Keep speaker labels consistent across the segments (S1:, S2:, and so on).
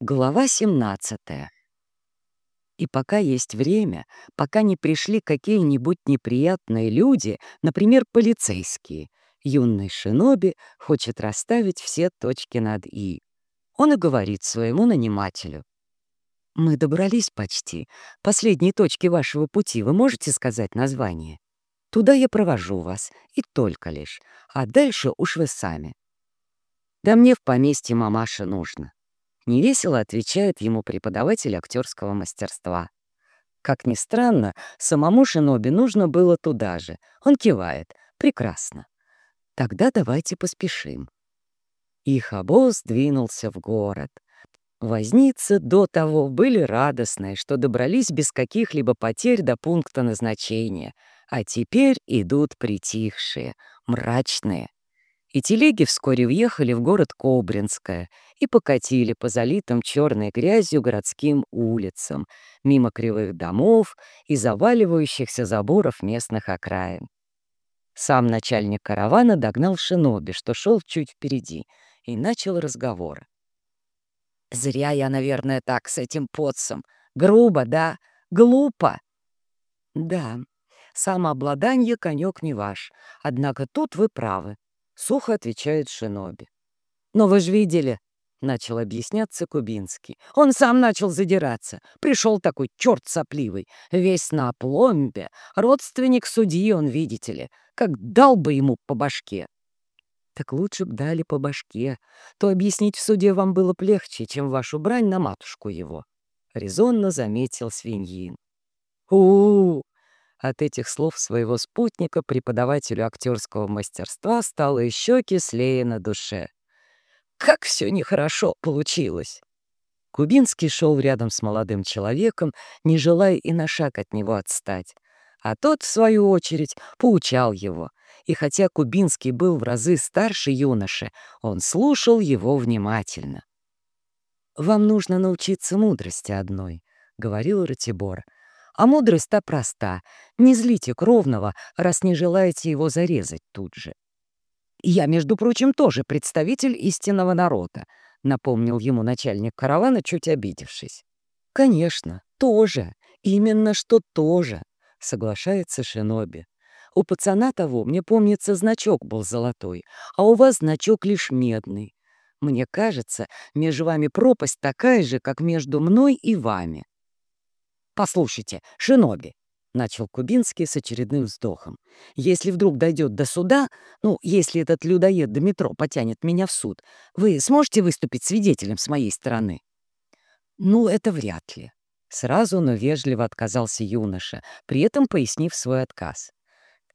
S1: Глава 17 И пока есть время, пока не пришли какие-нибудь неприятные люди, например, полицейские, юный шиноби хочет расставить все точки над «и». Он и говорит своему нанимателю. «Мы добрались почти. Последней точки вашего пути вы можете сказать название? Туда я провожу вас, и только лишь. А дальше уж вы сами». «Да мне в поместье мамаша нужно». Невесело отвечает ему преподаватель актерского мастерства. Как ни странно, самому Шиноби нужно было туда же. Он кивает. Прекрасно. Тогда давайте поспешим. Их обоз двинулся в город. Возницы до того были радостные, что добрались без каких-либо потерь до пункта назначения, а теперь идут притихшие, мрачные, и телеги вскоре въехали в город Кобринское и покатили по залитым черной грязью городским улицам, мимо кривых домов и заваливающихся заборов местных окраин. Сам начальник каравана догнал Шиноби, что шел чуть впереди, и начал разговор. «Зря я, наверное, так с этим потцем. Грубо, да? Глупо?» «Да, самообладание конек не ваш, однако тут вы правы. — сухо отвечает Шиноби. «Но вы же видели...» — начал объясняться Кубинский. «Он сам начал задираться. Пришел такой черт сопливый, весь на пломбе. Родственник судьи он, видите ли. Как дал бы ему по башке». «Так лучше б дали по башке. То объяснить в суде вам было б легче, чем вашу брань на матушку его», — резонно заметил свиньин. «У-у-у!» От этих слов своего спутника преподавателю актерского мастерства стало еще кислее на душе. Как все нехорошо получилось! Кубинский шел рядом с молодым человеком, не желая и на шаг от него отстать. А тот, в свою очередь, поучал его. И хотя Кубинский был в разы старше юноши, он слушал его внимательно. «Вам нужно научиться мудрости одной», — говорил Ратибор. А мудрость-то проста. Не злите кровного, раз не желаете его зарезать тут же. «Я, между прочим, тоже представитель истинного народа», — напомнил ему начальник каравана, чуть обидевшись. «Конечно, тоже. Именно что тоже», — соглашается Шиноби. «У пацана того, мне помнится, значок был золотой, а у вас значок лишь медный. Мне кажется, между вами пропасть такая же, как между мной и вами. «Послушайте, Шиноби», — начал Кубинский с очередным вздохом, «если вдруг дойдет до суда, ну, если этот людоед до метро потянет меня в суд, вы сможете выступить свидетелем с моей стороны?» «Ну, это вряд ли». Сразу, но вежливо отказался юноша, при этом пояснив свой отказ.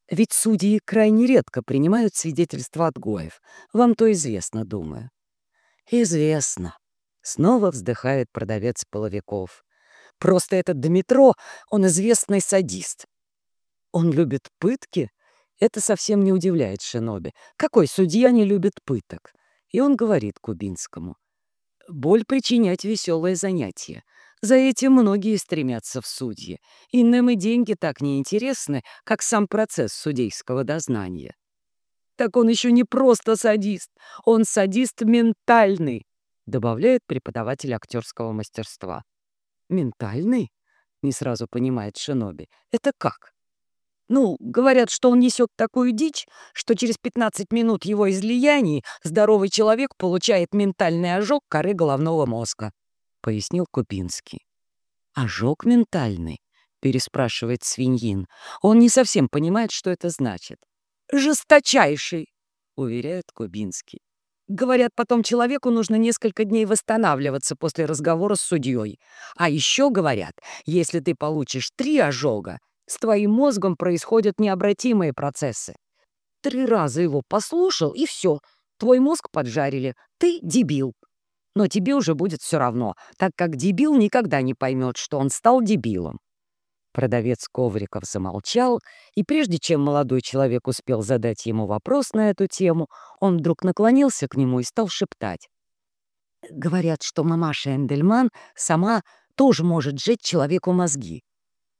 S1: «Ведь судьи крайне редко принимают свидетельства от Гоев. Вам то известно, думаю». «Известно», — снова вздыхает продавец половиков. Просто этот Дмитро, он известный садист. Он любит пытки? Это совсем не удивляет Шиноби. Какой судья не любит пыток? И он говорит Кубинскому. Боль причинять веселое занятие. За этим многие стремятся в судьи. Иным и деньги так неинтересны, как сам процесс судейского дознания. Так он еще не просто садист, он садист ментальный, добавляет преподаватель актерского мастерства. «Ментальный?» — не сразу понимает Шиноби. «Это как?» «Ну, говорят, что он несет такую дичь, что через 15 минут его излияний здоровый человек получает ментальный ожог коры головного мозга», — пояснил Купинский. «Ожог ментальный?» — переспрашивает свиньин. Он не совсем понимает, что это значит. «Жесточайший!» — уверяет Кубинский. Говорят, потом человеку нужно несколько дней восстанавливаться после разговора с судьей. А еще говорят, если ты получишь три ожога, с твоим мозгом происходят необратимые процессы. Три раза его послушал, и все. Твой мозг поджарили. Ты дебил. Но тебе уже будет все равно, так как дебил никогда не поймет, что он стал дебилом. Продавец ковриков замолчал, и прежде чем молодой человек успел задать ему вопрос на эту тему, он вдруг наклонился к нему и стал шептать. «Говорят, что мамаша Эндельман сама тоже может сжечь человеку мозги.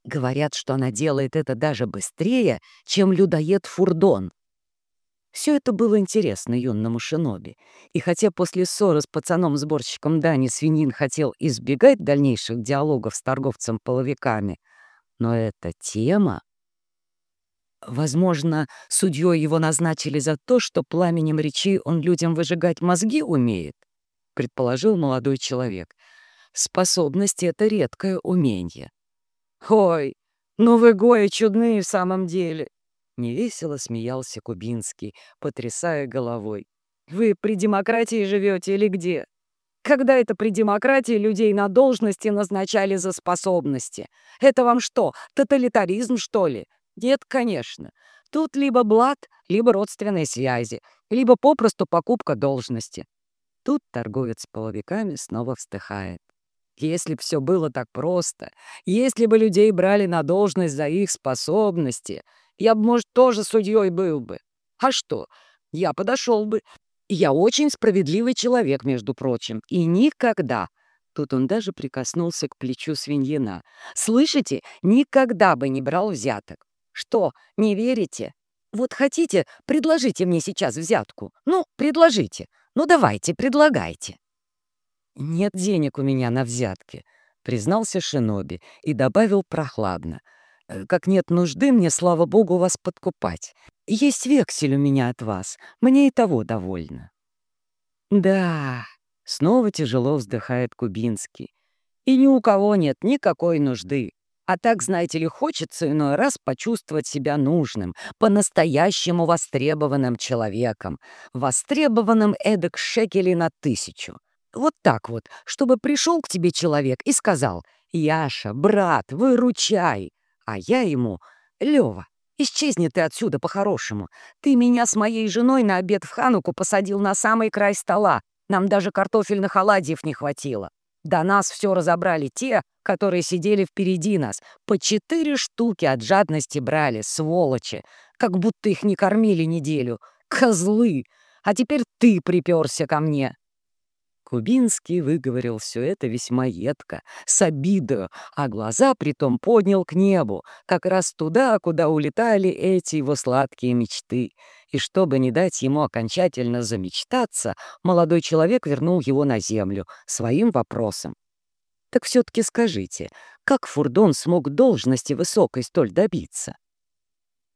S1: Говорят, что она делает это даже быстрее, чем людоед Фурдон. Все это было интересно юному шиноби, и хотя после ссоры с пацаном-сборщиком Дани свинин хотел избегать дальнейших диалогов с торговцем-половиками, но эта тема... Возможно, судьей его назначили за то, что пламенем речи он людям выжигать мозги умеет, предположил молодой человек. Способность — это редкое умение. «Ой, ну вы гои чудные в самом деле!» Невесело смеялся Кубинский, потрясая головой. «Вы при демократии живете или где? Когда это при демократии людей на должности назначали за способности? Это вам что, тоталитаризм, что ли? Нет, конечно. Тут либо блат, либо родственные связи, либо попросту покупка должности. Тут торговец половиками снова вздыхает. Если б все было так просто, если бы людей брали на должность за их способности, я бы, может, тоже судьей был бы. А что? Я подошел бы. Я очень справедливый человек, между прочим. И никогда... Тут он даже прикоснулся к плечу свиньина. «Слышите? Никогда бы не брал взяток. Что, не верите? Вот хотите, предложите мне сейчас взятку. Ну, предложите. Ну, давайте, предлагайте». «Нет денег у меня на взятки», — признался Шиноби и добавил прохладно. Э, как нет нужды мне, слава богу, вас подкупать. Есть вексель у меня от вас, мне и того довольно». «Да», — снова тяжело вздыхает Кубинский. «И ни у кого нет никакой нужды. А так, знаете ли, хочется иной раз почувствовать себя нужным, по-настоящему востребованным человеком, востребованным эдак шекелей на тысячу. Вот так вот, чтобы пришел к тебе человек и сказал «Яша, брат, выручай!» А я ему «Лёва, исчезни ты отсюда по-хорошему. Ты меня с моей женой на обед в Хануку посадил на самый край стола. Нам даже картофельных оладьев не хватило. До нас все разобрали те, которые сидели впереди нас. По четыре штуки от жадности брали, сволочи. Как будто их не кормили неделю. Козлы! А теперь ты приперся ко мне. Кубинский выговорил все это весьма едко, с обидою, а глаза притом поднял к небу, как раз туда, куда улетали эти его сладкие мечты. И чтобы не дать ему окончательно замечтаться, молодой человек вернул его на землю своим вопросом. «Так все-таки скажите, как Фурдон смог должности высокой столь добиться?»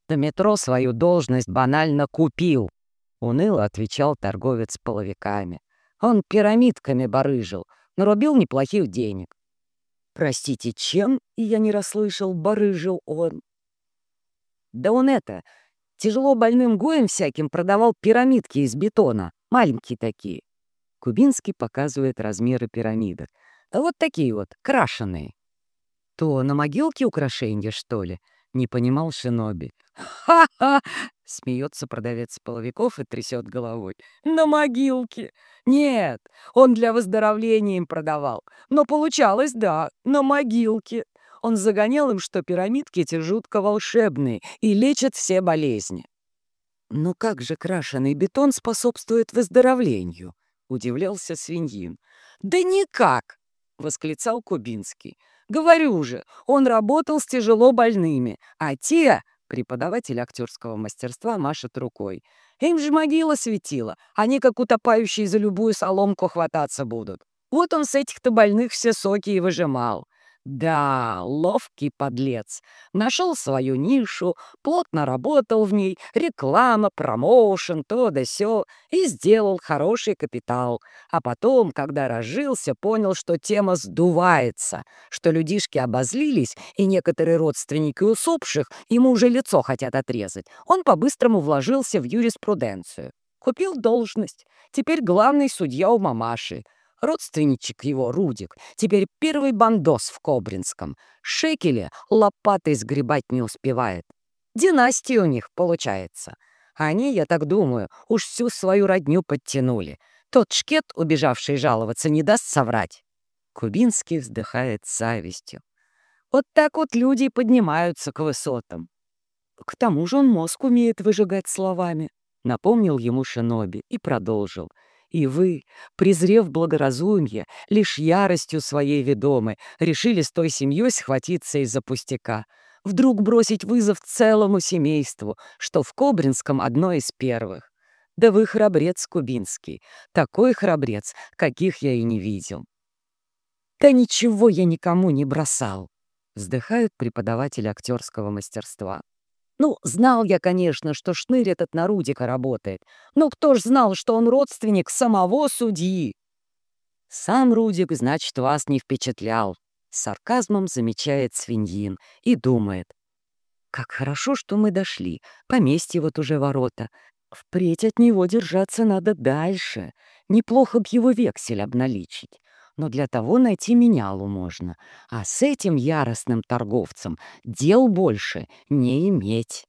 S1: «До метро свою должность банально купил», — уныло отвечал торговец половиками. Он пирамидками барыжил, нарубил неплохих денег. Простите, чем, я не расслышал, барыжил он? Да он это, тяжело больным гоем всяким продавал пирамидки из бетона, маленькие такие. Кубинский показывает размеры пирамидок. Вот такие вот, крашеные. То на могилке украшения, что ли? Не понимал Шиноби. «Ха-ха!» — смеется продавец половиков и трясет головой. «На могилке! Нет, он для выздоровления им продавал. Но получалось, да, на могилке. Он загонял им, что пирамидки эти жутко волшебные и лечат все болезни». «Но как же крашеный бетон способствует выздоровлению?» — удивлялся свиньин. «Да никак!» — восклицал Кубинский. Говорю же, он работал с тяжело больными, а те, преподаватель актерского мастерства, машет рукой. Им же могила светила, они как утопающие за любую соломку хвататься будут. Вот он с этих-то больных все соки и выжимал. Да, ловкий подлец. Нашел свою нишу, плотно работал в ней, реклама, промоушен, то да сё, и сделал хороший капитал. А потом, когда разжился, понял, что тема сдувается, что людишки обозлились, и некоторые родственники усопших ему уже лицо хотят отрезать. Он по-быстрому вложился в юриспруденцию. Купил должность. Теперь главный судья у мамаши. Родственничек его, Рудик, теперь первый бандос в Кобринском. Шекели лопатой сгребать не успевает. Династия у них получается. Они, я так думаю, уж всю свою родню подтянули. Тот шкет, убежавший жаловаться, не даст соврать. Кубинский вздыхает завистью. Вот так вот люди поднимаются к высотам. К тому же он мозг умеет выжигать словами, напомнил ему Шиноби и продолжил — и вы, презрев благоразумие, лишь яростью своей ведомы, решили с той семьей схватиться из-за пустяка. Вдруг бросить вызов целому семейству, что в Кобринском одно из первых. Да вы храбрец кубинский. Такой храбрец, каких я и не видел. Да ничего я никому не бросал, вздыхает преподаватель актерского мастерства. Ну, знал я, конечно, что шнырь этот на Рудика работает, но кто ж знал, что он родственник самого судьи? Сам Рудик, значит, вас не впечатлял. С сарказмом замечает свиньин и думает. Как хорошо, что мы дошли, поместье вот уже ворота. Впредь от него держаться надо дальше. Неплохо б его вексель обналичить. Но для того найти менялу можно. А с этим яростным торговцем дел больше не иметь.